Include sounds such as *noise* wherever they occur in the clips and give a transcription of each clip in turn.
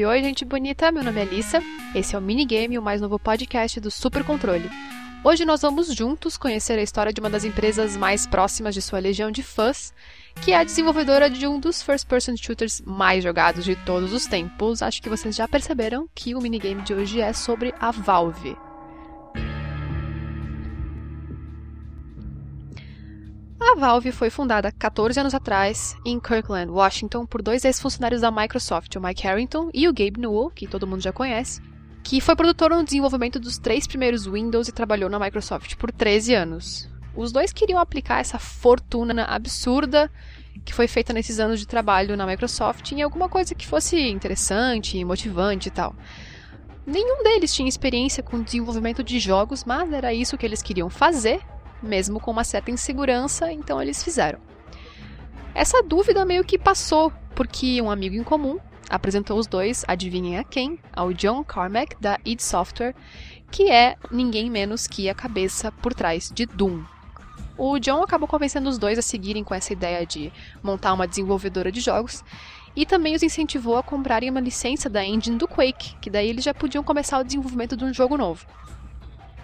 oi, oi, gente bonita. Meu nome é Alissa. Esse é o Minigame, o mais novo podcast do Super Controle. Hoje nós vamos juntos conhecer a história de uma das empresas mais próximas de sua legião de fãs, que é a desenvolvedora de um dos first-person shooters mais jogados de todos os tempos. Acho que vocês já perceberam que o minigame de hoje é sobre a Valve. A Valve foi fundada 14 anos atrás em Kirkland, Washington, por dois ex-funcionários da Microsoft, o Mike Harrington e o Gabe Newell, que todo mundo já conhece, que foi produtor no desenvolvimento dos três primeiros Windows e trabalhou na Microsoft por 13 anos. Os dois queriam aplicar essa fortuna absurda que foi feita nesses anos de trabalho na Microsoft em alguma coisa que fosse interessante, motivante e tal. Nenhum deles tinha experiência com desenvolvimento de jogos, mas era isso que eles queriam fazer mesmo com uma certa insegurança, então eles fizeram. Essa dúvida meio que passou, porque um amigo em comum apresentou os dois, adivinhem a quem? Ao John Carmack, da id Software, que é ninguém menos que a cabeça por trás de Doom. O John acabou convencendo os dois a seguirem com essa ideia de montar uma desenvolvedora de jogos e também os incentivou a comprarem uma licença da engine do Quake, que daí eles já podiam começar o desenvolvimento de um jogo novo.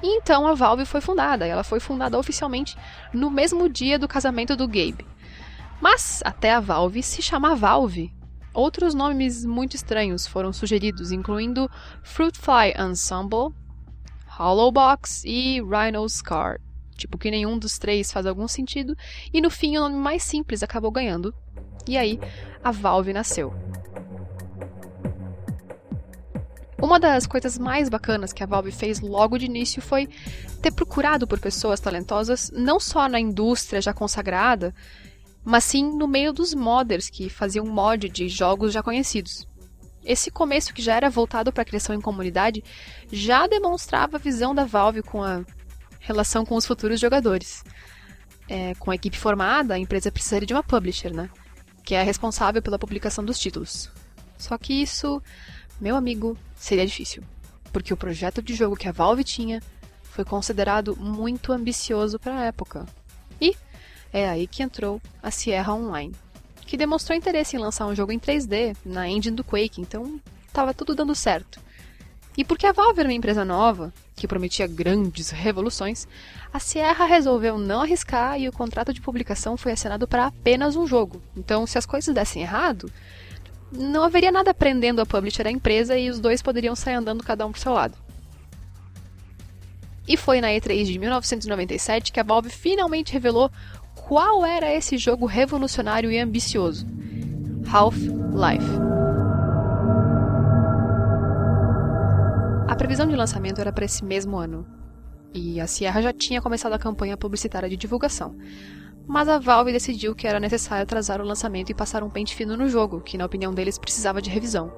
E então a Valve foi fundada. Ela foi fundada oficialmente no mesmo dia do casamento do Gabe. Mas até a Valve se chama Valve. Outros nomes muito estranhos foram sugeridos, incluindo Fruitfly Ensemble, Hollowbox e Rhino Scar. Tipo, que nenhum dos três faz algum sentido, e no fim o nome mais simples acabou ganhando. E aí, a Valve nasceu. Uma das coisas mais bacanas que a Valve fez logo de início foi ter procurado por pessoas talentosas não só na indústria já consagrada, mas sim no meio dos modders que faziam mod de jogos já conhecidos. Esse começo, que já era voltado para a criação em comunidade, já demonstrava a visão da Valve com a relação com os futuros jogadores. É, com a equipe formada, a empresa precisaria de uma publisher, né? Que é responsável pela publicação dos títulos. Só que isso meu amigo, seria difícil, porque o projeto de jogo que a Valve tinha foi considerado muito ambicioso para a época. E é aí que entrou a Sierra Online, que demonstrou interesse em lançar um jogo em 3D na engine do Quake, então estava tudo dando certo. E porque a Valve era uma empresa nova, que prometia grandes revoluções, a Sierra resolveu não arriscar e o contrato de publicação foi assinado para apenas um jogo. Então, se as coisas dessem errado, não haveria nada prendendo a publisher à empresa e os dois poderiam sair andando cada um por seu lado. E foi na E3 de 1997 que a Valve finalmente revelou qual era esse jogo revolucionário e ambicioso: Half-Life. A previsão de lançamento era para esse mesmo ano, e a Sierra já tinha começado a campanha publicitária de divulgação mas a Valve decidiu que era necessário atrasar o lançamento e passar um pente fino no jogo, que na opinião deles precisava de revisão.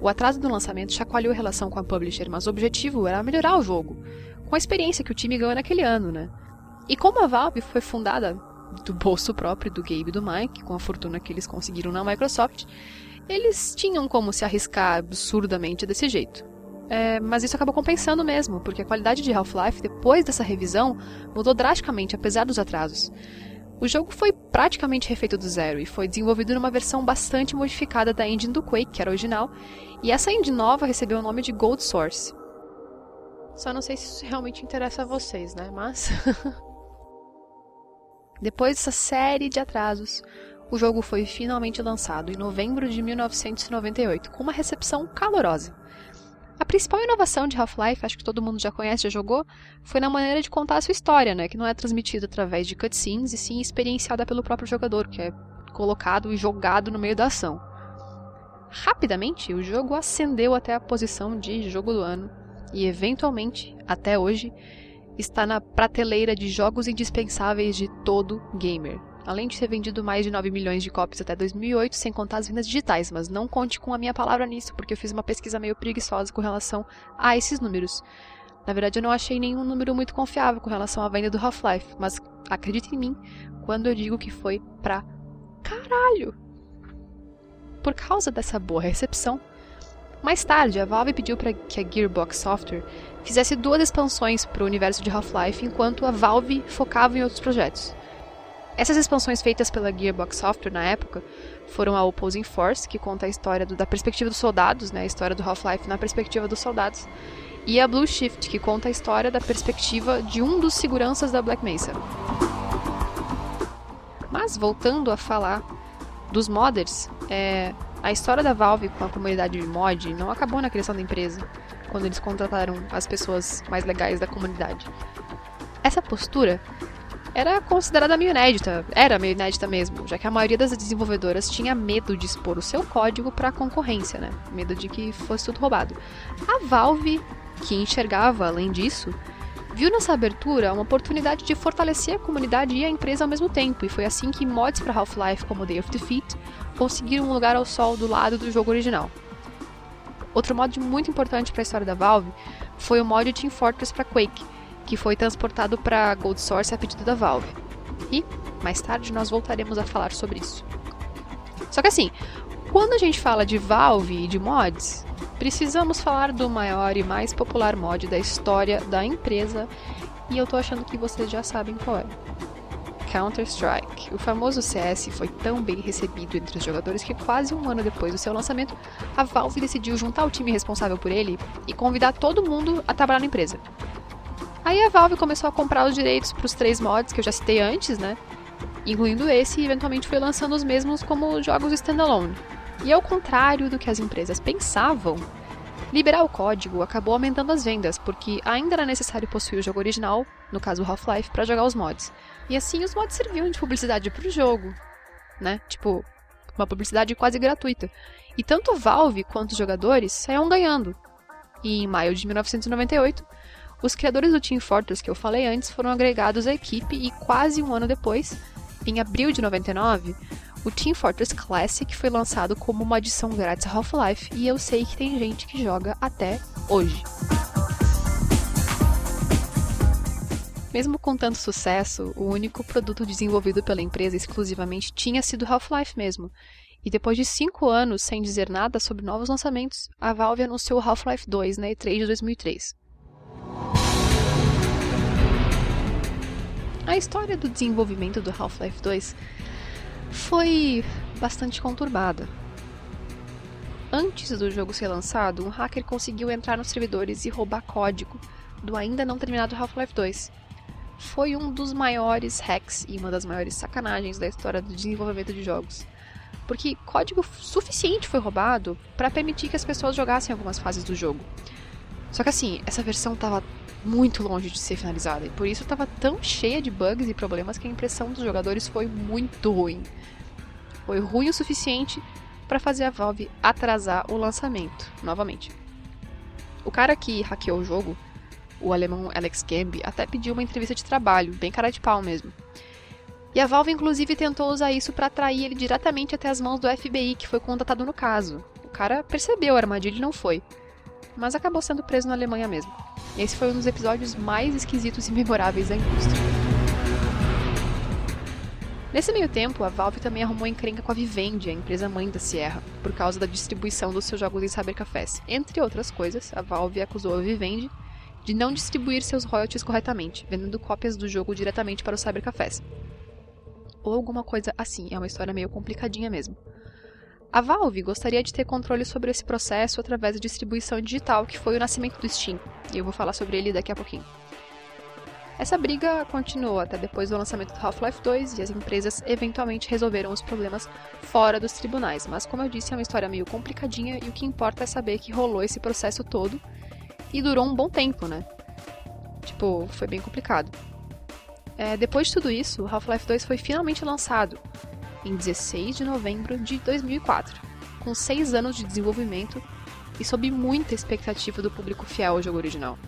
O atraso do lançamento chacoalhou a relação com a publisher, mas o objetivo era melhorar o jogo, com a experiência que o time ganhou naquele ano, né? E como a Valve foi fundada do bolso próprio do Gabe e do Mike, com a fortuna que eles conseguiram na Microsoft, eles tinham como se arriscar absurdamente desse jeito. É, mas isso acabou compensando mesmo, porque a qualidade de Half-Life, depois dessa revisão, mudou drasticamente, apesar dos atrasos. O jogo foi praticamente refeito do zero e foi desenvolvido numa versão bastante modificada da engine do Quake, que era original, e essa engine nova recebeu o nome de Gold Source. Só não sei se isso realmente interessa a vocês, né? Mas. *laughs* Depois dessa série de atrasos, o jogo foi finalmente lançado em novembro de 1998, com uma recepção calorosa. A principal inovação de Half-Life, acho que todo mundo já conhece, já jogou, foi na maneira de contar a sua história, né? Que não é transmitida através de cutscenes e sim experienciada pelo próprio jogador, que é colocado e jogado no meio da ação. Rapidamente, o jogo ascendeu até a posição de jogo do ano e, eventualmente, até hoje, está na prateleira de jogos indispensáveis de todo gamer além de ter vendido mais de 9 milhões de cópias até 2008, sem contar as vendas digitais, mas não conte com a minha palavra nisso, porque eu fiz uma pesquisa meio preguiçosa com relação a esses números. Na verdade, eu não achei nenhum número muito confiável com relação à venda do Half-Life, mas acredite em mim quando eu digo que foi pra caralho. Por causa dessa boa recepção, mais tarde a Valve pediu para que a Gearbox Software fizesse duas expansões para o universo de Half-Life, enquanto a Valve focava em outros projetos. Essas expansões feitas pela Gearbox Software na época foram a Opposing Force, que conta a história do, da perspectiva dos soldados, né, a história do Half-Life na perspectiva dos soldados, e a Blue Shift, que conta a história da perspectiva de um dos seguranças da Black Mesa. Mas voltando a falar dos modders, é, a história da Valve com a comunidade de mod não acabou na criação da empresa, quando eles contrataram as pessoas mais legais da comunidade. Essa postura era considerada meio inédita, era meio inédita mesmo, já que a maioria das desenvolvedoras tinha medo de expor o seu código para a concorrência, né? Medo de que fosse tudo roubado. A Valve, que enxergava além disso, viu nessa abertura uma oportunidade de fortalecer a comunidade e a empresa ao mesmo tempo, e foi assim que mods para Half-Life como Day of Defeat conseguiram um lugar ao sol do lado do jogo original. Outro mod muito importante para a história da Valve foi o mod Team Fortress para Quake, que foi transportado para Gold Source a pedido da Valve. E mais tarde nós voltaremos a falar sobre isso. Só que assim, quando a gente fala de Valve e de mods, precisamos falar do maior e mais popular mod da história da empresa, e eu tô achando que vocês já sabem qual é. Counter-Strike. O famoso CS foi tão bem recebido entre os jogadores que quase um ano depois do seu lançamento, a Valve decidiu juntar o time responsável por ele e convidar todo mundo a trabalhar na empresa. Aí a Valve começou a comprar os direitos para os três mods que eu já citei antes, né? Incluindo esse e eventualmente foi lançando os mesmos como jogos standalone. E ao contrário do que as empresas pensavam, liberar o código acabou aumentando as vendas, porque ainda era necessário possuir o jogo original, no caso Half-Life, para jogar os mods. E assim os mods serviam de publicidade para o jogo, né? Tipo, uma publicidade quase gratuita. E tanto Valve quanto os jogadores saíam ganhando. E em maio de 1998, os criadores do Team Fortress que eu falei antes foram agregados à equipe e quase um ano depois, em abril de 99, o Team Fortress Classic foi lançado como uma adição grátis a Half-Life e eu sei que tem gente que joga até hoje. Mesmo com tanto sucesso, o único produto desenvolvido pela empresa exclusivamente tinha sido Half-Life mesmo. E depois de cinco anos sem dizer nada sobre novos lançamentos, a Valve anunciou Half-Life 2 na E3 de 2003. A história do desenvolvimento do Half-Life 2 foi bastante conturbada. Antes do jogo ser lançado, um hacker conseguiu entrar nos servidores e roubar código do ainda não terminado Half-Life 2. Foi um dos maiores hacks e uma das maiores sacanagens da história do desenvolvimento de jogos. Porque código suficiente foi roubado para permitir que as pessoas jogassem algumas fases do jogo. Só que assim, essa versão estava muito longe de ser finalizada. E por isso estava tão cheia de bugs e problemas que a impressão dos jogadores foi muito ruim. Foi ruim o suficiente para fazer a Valve atrasar o lançamento, novamente. O cara que hackeou o jogo, o alemão Alex Gambi, até pediu uma entrevista de trabalho, bem cara de pau mesmo. E a Valve inclusive tentou usar isso para atrair ele diretamente até as mãos do FBI, que foi contatado no caso. O cara percebeu a armadilha e não foi mas acabou sendo preso na Alemanha mesmo. Esse foi um dos episódios mais esquisitos e memoráveis da indústria. Nesse meio tempo, a Valve também arrumou encrenca com a Vivendi, a empresa mãe da Sierra, por causa da distribuição dos seus jogos em cybercafés. Entre outras coisas, a Valve acusou a Vivendi de não distribuir seus royalties corretamente, vendendo cópias do jogo diretamente para os cybercafés. Ou alguma coisa assim, é uma história meio complicadinha mesmo. A Valve gostaria de ter controle sobre esse processo através da distribuição digital, que foi o nascimento do Steam, e eu vou falar sobre ele daqui a pouquinho. Essa briga continuou até depois do lançamento do Half-Life 2 e as empresas eventualmente resolveram os problemas fora dos tribunais, mas como eu disse, é uma história meio complicadinha e o que importa é saber que rolou esse processo todo e durou um bom tempo, né? Tipo, foi bem complicado. É, depois de tudo isso, Half-Life 2 foi finalmente lançado, em 16 de novembro de 2004, com seis anos de desenvolvimento e sob muita expectativa do público fiel ao jogo original.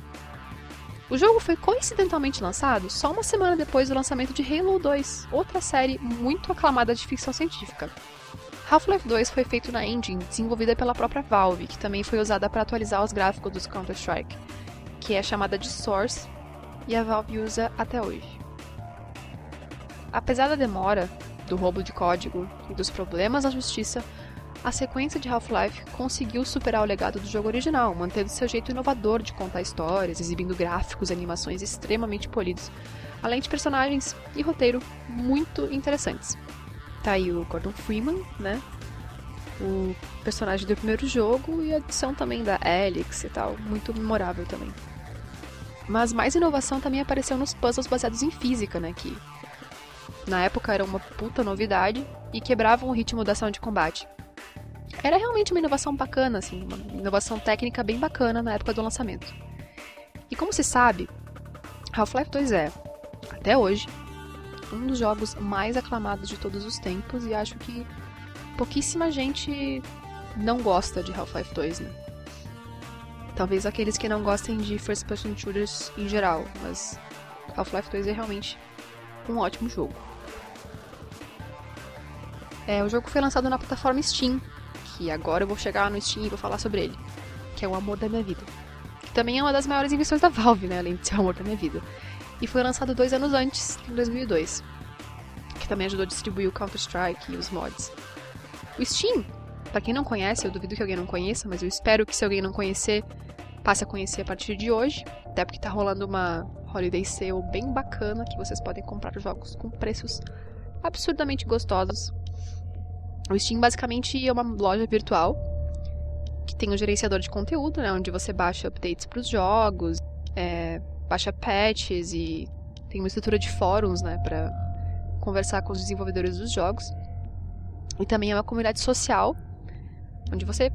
O jogo foi coincidentalmente lançado só uma semana depois do lançamento de Halo 2, outra série muito aclamada de ficção científica. Half-Life 2 foi feito na engine desenvolvida pela própria Valve, que também foi usada para atualizar os gráficos dos Counter-Strike, que é chamada de Source e a Valve usa até hoje. Apesar da demora, do roubo de código e dos problemas na justiça, a sequência de Half-Life conseguiu superar o legado do jogo original, mantendo seu jeito inovador de contar histórias, exibindo gráficos e animações extremamente polidos, além de personagens e roteiro muito interessantes. Tá aí o Gordon Freeman, né? O personagem do primeiro jogo e a adição também da Alex e tal, muito memorável também. Mas mais inovação também apareceu nos puzzles baseados em física, né? Que na época era uma puta novidade e quebravam o ritmo da ação de combate. Era realmente uma inovação bacana, assim, uma inovação técnica bem bacana na época do lançamento. E como se sabe, Half-Life 2 é, até hoje, um dos jogos mais aclamados de todos os tempos e acho que pouquíssima gente não gosta de Half-Life 2, né? Talvez aqueles que não gostem de first person shooters em geral, mas Half-Life 2 é realmente um ótimo jogo. É, o jogo foi lançado na plataforma Steam, que agora eu vou chegar no Steam e vou falar sobre ele, que é o amor da minha vida. Que também é uma das maiores invenções da Valve, né, além de ser o amor da minha vida. E foi lançado dois anos antes, em 2002, que também ajudou a distribuir o Counter-Strike e os mods. O Steam, para quem não conhece, eu duvido que alguém não conheça, mas eu espero que se alguém não conhecer, passe a conhecer a partir de hoje, até porque tá rolando uma Holiday Sale bem bacana, que vocês podem comprar os jogos com preços absurdamente gostosos o Steam basicamente é uma loja virtual que tem um gerenciador de conteúdo, né, onde você baixa updates para os jogos, é, baixa patches e tem uma estrutura de fóruns, né, para conversar com os desenvolvedores dos jogos. E também é uma comunidade social, onde você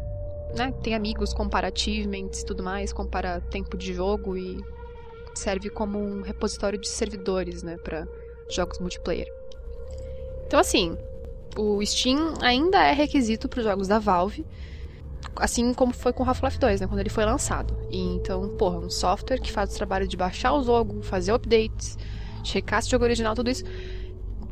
né, tem amigos, compara achievements tudo mais, compara tempo de jogo e serve como um repositório de servidores, né, para jogos multiplayer. Então assim, o Steam ainda é requisito para os jogos da Valve, assim como foi com Half-Life 2, né, quando ele foi lançado. E, então, porra, um software que faz o trabalho de baixar o jogo, fazer updates, checar se o jogo original, tudo isso.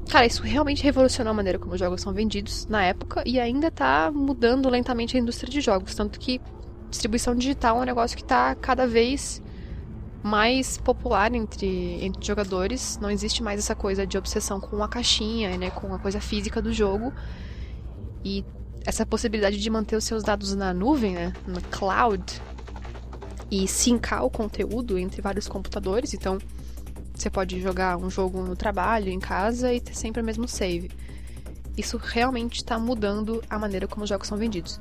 Cara, isso realmente revolucionou a maneira como os jogos são vendidos na época e ainda está mudando lentamente a indústria de jogos. Tanto que distribuição digital é um negócio que está cada vez mais popular entre, entre jogadores. Não existe mais essa coisa de obsessão com a caixinha, né, com a coisa física do jogo. E essa possibilidade de manter os seus dados na nuvem, né, no cloud, e sincar o conteúdo entre vários computadores. Então, você pode jogar um jogo no trabalho, em casa e ter sempre o mesmo save. Isso realmente está mudando a maneira como os jogos são vendidos.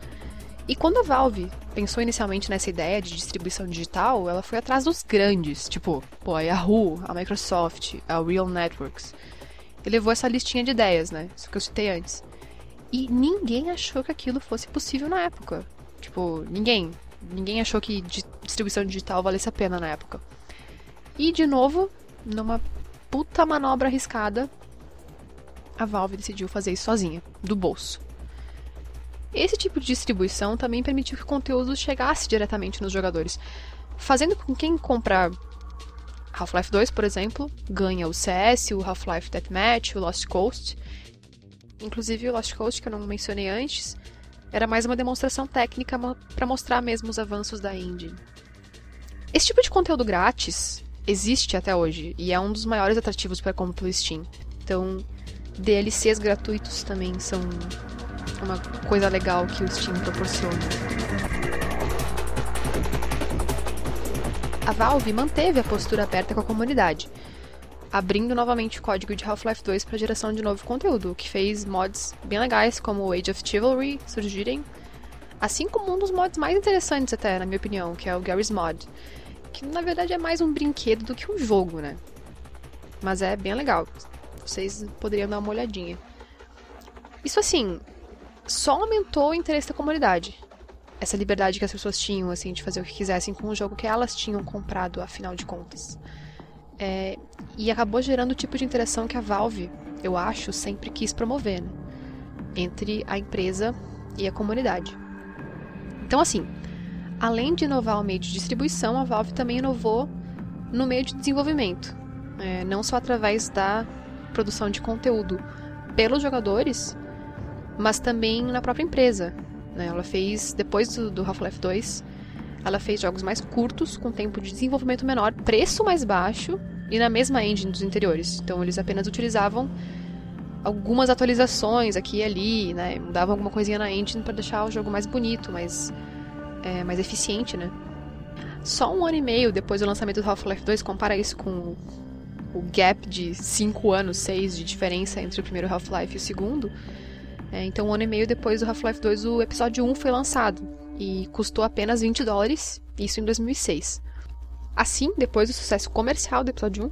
E quando a Valve pensou inicialmente nessa ideia de distribuição digital, ela foi atrás dos grandes, tipo, pô, a Yahoo, a Microsoft, a Real Networks. E levou essa listinha de ideias, né? Isso que eu citei antes. E ninguém achou que aquilo fosse possível na época. Tipo, ninguém. Ninguém achou que distribuição digital valesse a pena na época. E, de novo, numa puta manobra arriscada, a Valve decidiu fazer isso sozinha, do bolso. Esse tipo de distribuição também permitiu que o conteúdo chegasse diretamente nos jogadores, fazendo com que quem comprar Half-Life 2, por exemplo, ganha o CS, o Half-Life Deathmatch, o Lost Coast. Inclusive o Lost Coast, que eu não mencionei antes, era mais uma demonstração técnica para mostrar mesmo os avanços da engine. Esse tipo de conteúdo grátis existe até hoje e é um dos maiores atrativos para compra pelo Steam. Então, DLCs gratuitos também são uma coisa legal que o Steam proporciona. A Valve manteve a postura aberta com a comunidade, abrindo novamente o código de Half-Life 2 para geração de novo conteúdo, o que fez mods bem legais como Age of Chivalry surgirem, assim como um dos mods mais interessantes até, na minha opinião, que é o Garry's Mod, que na verdade é mais um brinquedo do que um jogo, né? Mas é bem legal. Vocês poderiam dar uma olhadinha. Isso assim, só aumentou o interesse da comunidade. Essa liberdade que as pessoas tinham, assim, de fazer o que quisessem com o jogo que elas tinham comprado, afinal de contas. É, e acabou gerando o tipo de interação que a Valve, eu acho, sempre quis promover, né? Entre a empresa e a comunidade. Então, assim, além de inovar o meio de distribuição, a Valve também inovou no meio de desenvolvimento. É, não só através da produção de conteúdo pelos jogadores, mas também na própria empresa. Né? Ela fez, depois do, do Half-Life 2, ela fez jogos mais curtos, com tempo de desenvolvimento menor, preço mais baixo e na mesma engine dos interiores. Então eles apenas utilizavam algumas atualizações aqui e ali, né? Mudavam alguma coisinha na engine para deixar o jogo mais bonito, mais, é, mais eficiente, né? Só um ano e meio depois do lançamento do Half-Life 2, compara isso com o gap de 5 anos, 6 de diferença entre o primeiro Half-Life e o segundo. É, então, um ano e meio depois do Half-Life 2, o episódio 1 foi lançado e custou apenas 20 dólares, isso em 2006. Assim, depois do sucesso comercial do episódio 1,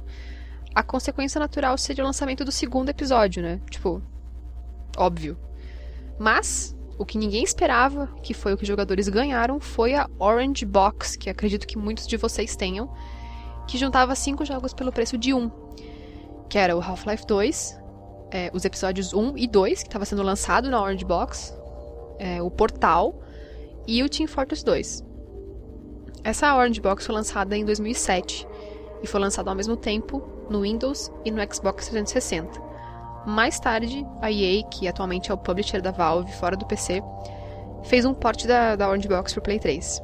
a consequência natural seria o lançamento do segundo episódio, né? Tipo, óbvio. Mas, o que ninguém esperava, que foi o que os jogadores ganharam, foi a Orange Box, que acredito que muitos de vocês tenham, que juntava cinco jogos pelo preço de um. Que era o Half-Life 2, é, os episódios 1 e 2, que estava sendo lançado na Orange Box, é, o Portal e o Team Fortress 2. Essa Orange Box foi lançada em 2007 e foi lançada ao mesmo tempo no Windows e no Xbox 360. Mais tarde, a EA, que atualmente é o publisher da Valve fora do PC, fez um port da, da Orange Box pro Play 3.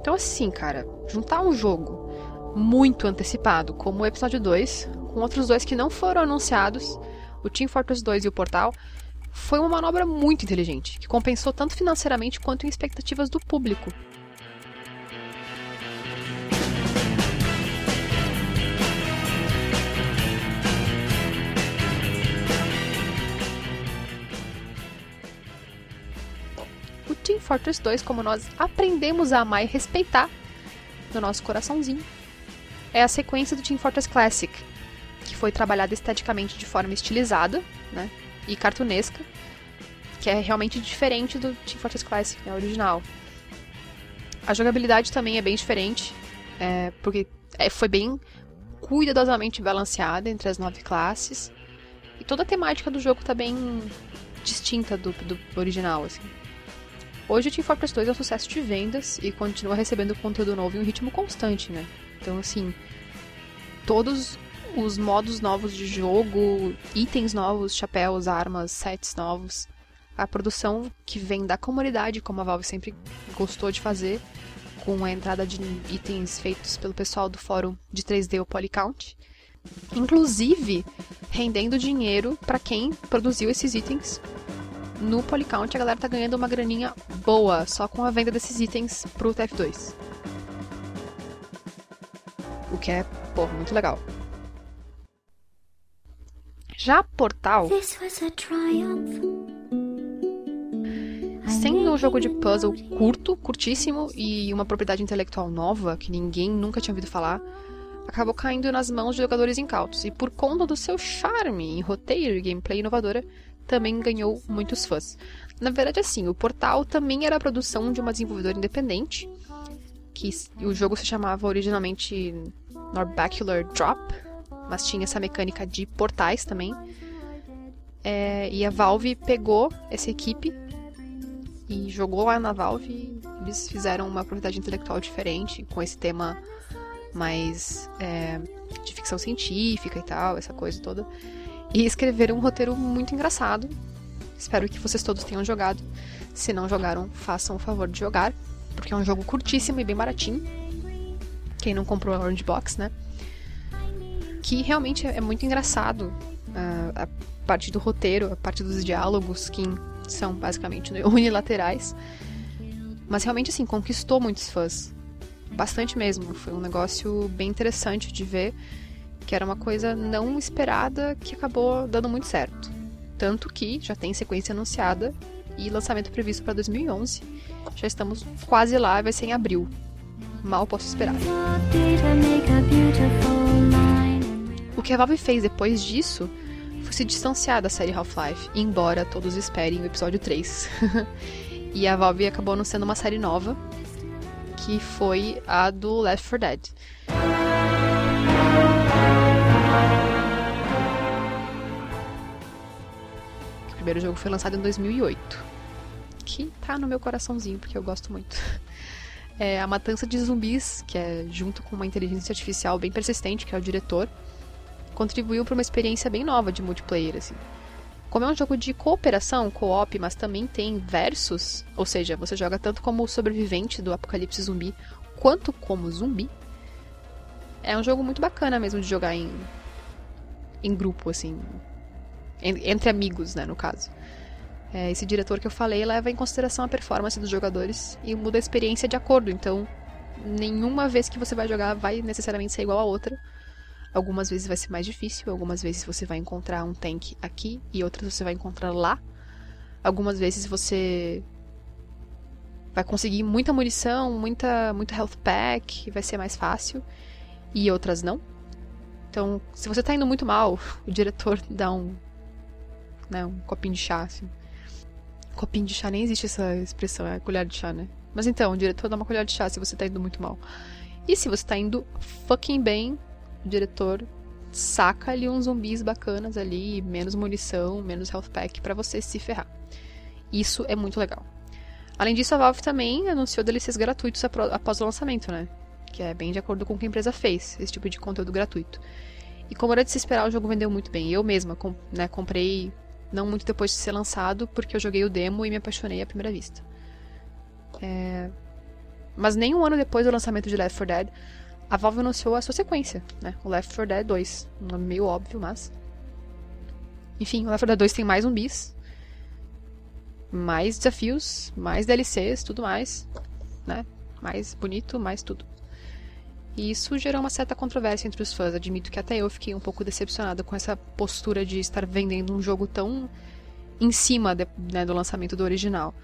Então, assim, cara, juntar um jogo muito antecipado, como o episódio 2, com outros dois que não foram anunciados, o Team Fortress 2 e o Portal, foi uma manobra muito inteligente, que compensou tanto financeiramente quanto em expectativas do público. O Team Fortress 2, como nós aprendemos a amar e respeitar no nosso coraçãozinho, é a sequência do Team Fortress Classic, que foi trabalhada esteticamente de forma estilizada, né? e cartunesca, que é realmente diferente do Team Fortress Classic, né, original. A jogabilidade também é bem diferente, é, porque é, foi bem cuidadosamente balanceada entre as nove classes. E toda a temática do jogo está bem distinta do, do original, assim. Hoje o Team Fortress 2 é um sucesso de vendas e continua recebendo conteúdo novo em um ritmo constante, né? Então, assim, todos os modos novos de jogo, itens novos, chapéus, armas, sets novos. A produção que vem da comunidade, como a Valve sempre gostou de fazer, com a entrada de itens feitos pelo pessoal do fórum de 3D, o Polycount. Inclusive, rendendo dinheiro para quem produziu esses itens. No Polycount, a galera tá ganhando uma graninha boa só com a venda desses itens pro TF2. O que é, pô, muito legal. Já Portal, sendo um jogo de puzzle curto, curtíssimo e uma propriedade intelectual nova que ninguém nunca tinha ouvido falar, acabou caindo nas mãos de jogadores incautos. E por conta do seu charme em roteiro e gameplay inovadora, também ganhou muitos fãs. Na verdade, assim, o Portal também era a produção de uma desenvolvedora independente, que o jogo se chamava originalmente Norbacular Drop, mas tinha essa mecânica de portais também. É, e a Valve pegou essa equipe e jogou lá na Valve. eles fizeram uma propriedade intelectual diferente, com esse tema mais é, de ficção científica e tal, essa coisa toda. E escreveram um roteiro muito engraçado. Espero que vocês todos tenham jogado. Se não jogaram, façam o favor de jogar, porque é um jogo curtíssimo e bem baratinho. Quem não comprou a Orange Box, né? Que realmente é muito engraçado. A, a parte do roteiro, a parte dos diálogos, que são basicamente *laughs* unilaterais. Mas realmente, assim, conquistou muitos fãs. Bastante mesmo. Foi um negócio bem interessante de ver, que era uma coisa não esperada que acabou dando muito certo. Tanto que já tem sequência anunciada e lançamento previsto para 2011. Já estamos quase lá, vai ser em abril. Mal posso esperar. O que a Valve fez depois disso foi se distanciar da série Half-Life, embora todos esperem o episódio 3. *laughs* e a Valve acabou anunciando uma série nova, que foi a do Left 4 Dead. O primeiro jogo foi lançado em 2008, que tá no meu coraçãozinho, porque eu gosto muito. *laughs* É a matança de zumbis, que é junto com uma inteligência artificial bem persistente, que é o diretor, contribuiu para uma experiência bem nova de multiplayer, assim. Como é um jogo de cooperação, co-op, mas também tem versus, ou seja, você joga tanto como sobrevivente do apocalipse zumbi, quanto como zumbi. É um jogo muito bacana mesmo de jogar em, em grupo, assim. Entre amigos, né, no caso. É, esse diretor que eu falei leva em consideração a performance dos jogadores e muda a experiência de acordo. Então, nenhuma vez que você vai jogar vai necessariamente ser igual a outra Algumas vezes vai ser mais difícil, algumas vezes você vai encontrar um tank aqui e outras você vai encontrar lá. Algumas vezes você vai conseguir muita munição, muita, muito health pack, vai ser mais fácil, e outras não. Então, se você tá indo muito mal, o diretor dá um, né, um copinho de chá, assim. Copinho de chá, nem existe essa expressão, é colher de chá, né? Mas então, o diretor dá uma colher de chá se você tá indo muito mal. E se você tá indo fucking bem, o diretor saca ali uns zumbis bacanas ali, menos munição, menos health pack para você se ferrar. Isso é muito legal. Além disso, a Valve também anunciou DLCs gratuitos após o lançamento, né? Que é bem de acordo com o que a empresa fez, esse tipo de conteúdo gratuito. E como era de se esperar, o jogo vendeu muito bem. Eu mesma né, comprei não muito depois de ser lançado, porque eu joguei o demo e me apaixonei à primeira vista. É... Mas nem um ano depois do lançamento de Left 4 Dead, a Valve anunciou a sua sequência, né? O Left 4 Dead 2. Um nome meio óbvio, mas. Enfim, o Left 4 Dead 2 tem mais zumbis, mais desafios, mais DLCs, tudo mais, né? Mais bonito, mais tudo. E isso gerou uma certa controvérsia entre os fãs. Admito que até eu fiquei um pouco decepcionada com essa postura de estar vendendo um jogo tão em cima de, né, do lançamento do original.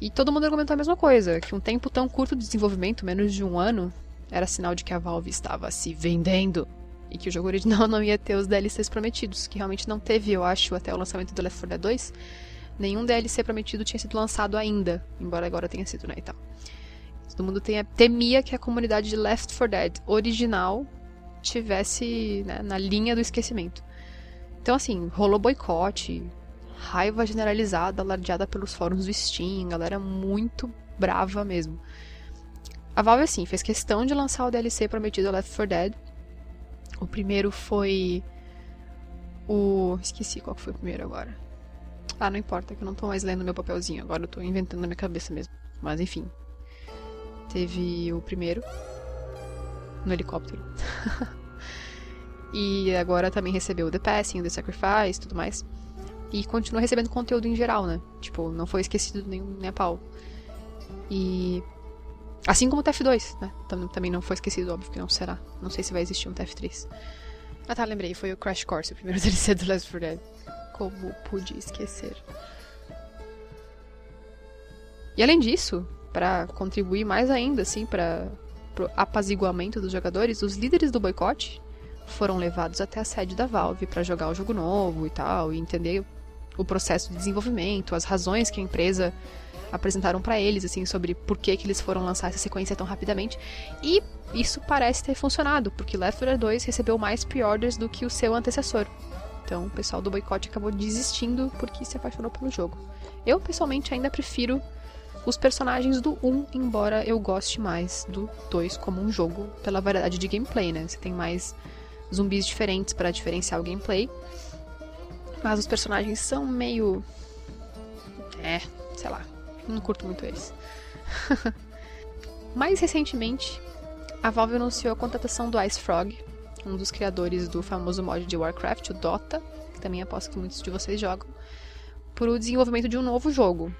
E todo mundo argumentou a mesma coisa, que um tempo tão curto de desenvolvimento, menos de um ano, era sinal de que a Valve estava se vendendo. E que o jogo original *laughs* não ia ter os DLCs prometidos, que realmente não teve, eu acho, até o lançamento do Left 4 Dead 2 nenhum DLC prometido tinha sido lançado ainda, embora agora tenha sido, né, e tal. Todo mundo tenha, temia que a comunidade de Left 4 Dead original tivesse né, na linha do esquecimento. Então, assim, rolou boicote, raiva generalizada, alardeada pelos fóruns do Steam, galera muito brava mesmo. A Valve, assim, fez questão de lançar o DLC prometido Left 4 Dead. O primeiro foi o... esqueci qual foi o primeiro agora. Ah, não importa, que eu não tô mais lendo meu papelzinho, agora eu tô inventando na minha cabeça mesmo. Mas enfim. Teve o primeiro. No helicóptero. *laughs* e agora também recebeu o The Passing, o The Sacrifice tudo mais. E continua recebendo conteúdo em geral, né? Tipo, não foi esquecido nem, nem a pau. E. Assim como o TF2, né? Também não foi esquecido, óbvio que não será. Não sei se vai existir um TF3. Ah tá, lembrei, foi o Crash Course, o primeiro *laughs* DLC do Last 4 Dead. Como pude esquecer? E além disso, para contribuir mais ainda assim para o apaziguamento dos jogadores, os líderes do boicote foram levados até a sede da Valve para jogar o jogo novo e tal, e entender o processo de desenvolvimento, as razões que a empresa apresentaram para eles, assim, sobre por que, que eles foram lançar essa sequência tão rapidamente. E isso parece ter funcionado, porque Left 4 Dead 2 recebeu mais pre-orders do que o seu antecessor. Então o pessoal do boicote acabou desistindo porque se apaixonou pelo jogo. Eu, pessoalmente, ainda prefiro os personagens do 1, embora eu goste mais do 2 como um jogo pela variedade de gameplay, né? Você tem mais zumbis diferentes para diferenciar o gameplay. Mas os personagens são meio. É, sei lá. Não curto muito eles. *laughs* mais recentemente, a Valve anunciou a contratação do Ice Frog, um dos criadores do famoso mod de Warcraft, o Dota, que também aposto que muitos de vocês jogam, para o desenvolvimento de um novo jogo.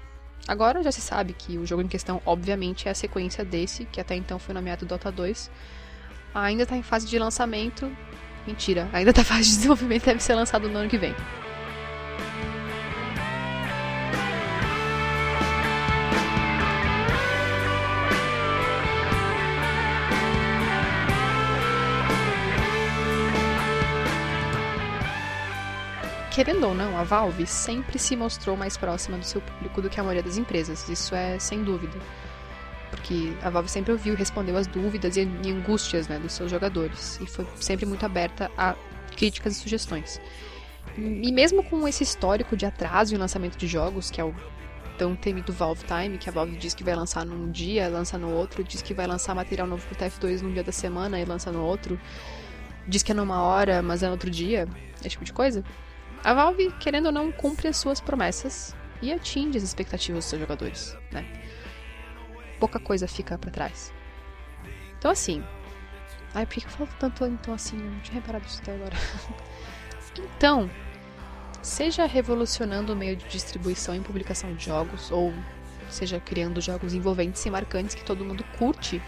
Agora já se sabe que o jogo em questão, obviamente, é a sequência desse, que até então foi nomeado Dota 2. Ainda está em fase de lançamento. Mentira, ainda está em fase de *laughs* desenvolvimento deve ser lançado no ano que vem. Querendo ou não, a Valve sempre se mostrou mais próxima do seu público do que a maioria das empresas. Isso é sem dúvida. Porque a Valve sempre ouviu e respondeu às dúvidas e angústias né, dos seus jogadores. E foi sempre muito aberta a críticas e sugestões. E mesmo com esse histórico de atraso em lançamento de jogos, que é o tão temido Valve Time, que a Valve diz que vai lançar num dia, lança no outro, diz que vai lançar material novo pro TF2 num dia da semana e lança no outro, diz que é numa hora, mas é no outro dia, esse tipo de coisa. A Valve, querendo ou não, cumpre as suas promessas e atinge as expectativas dos seus jogadores, né? Pouca coisa fica para trás. Então, assim. Ai, por que eu falo tanto então assim? Não tinha reparado isso até agora. *laughs* então, seja revolucionando o meio de distribuição e publicação de jogos, ou seja criando jogos envolventes e marcantes que todo mundo curte,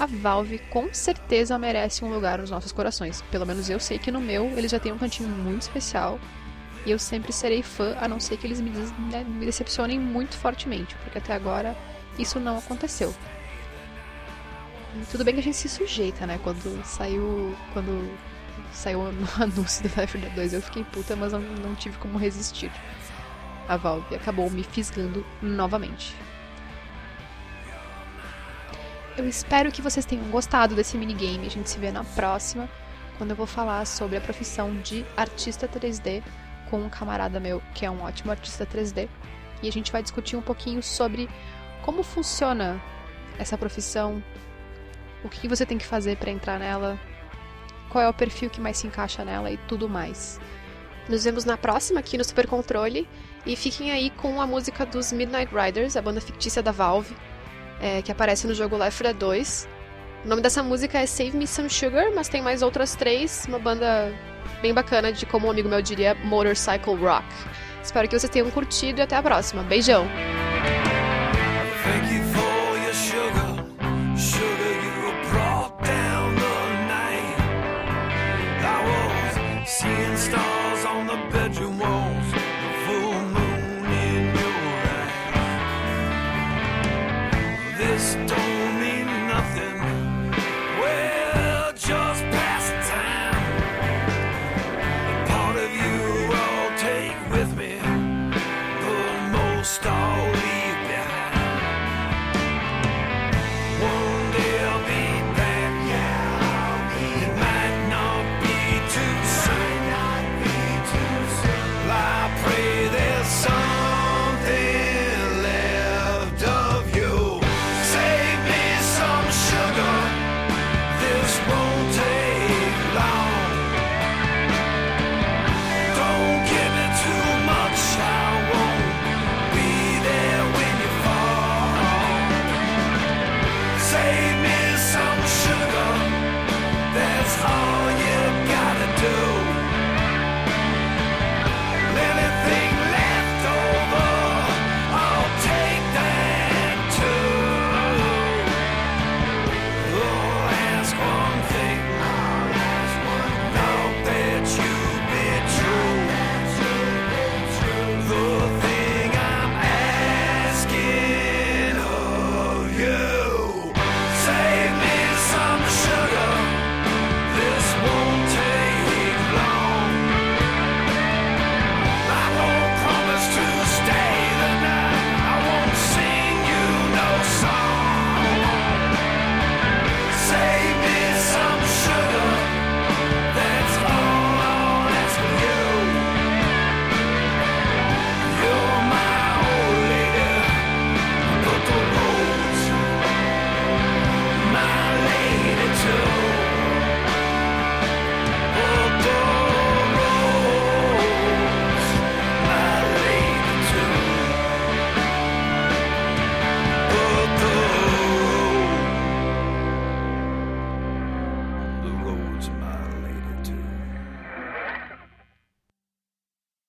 a Valve com certeza merece um lugar nos nossos corações. Pelo menos eu sei que no meu eles já têm um cantinho muito especial. E eu sempre serei fã, a não ser que eles me, né, me decepcionem muito fortemente, porque até agora isso não aconteceu. E tudo bem que a gente se sujeita, né? Quando saiu. Quando saiu o *laughs* anúncio do Left 4 Dead 2, eu fiquei puta, mas não tive como resistir. A Valve acabou me fisgando novamente. Eu espero que vocês tenham gostado desse minigame. A gente se vê na próxima, quando eu vou falar sobre a profissão de artista 3D com um camarada meu que é um ótimo artista 3D. E a gente vai discutir um pouquinho sobre como funciona essa profissão, o que você tem que fazer para entrar nela, qual é o perfil que mais se encaixa nela e tudo mais. Nos vemos na próxima aqui no Super Controle e fiquem aí com a música dos Midnight Riders, a banda fictícia da Valve, é, que aparece no jogo Left 4 Dead 2. O nome dessa música é Save Me Some Sugar, mas tem mais outras três, uma banda bem bacana de, como um amigo meu diria, Motorcycle Rock. Espero que vocês tenham curtido e até a próxima. Beijão!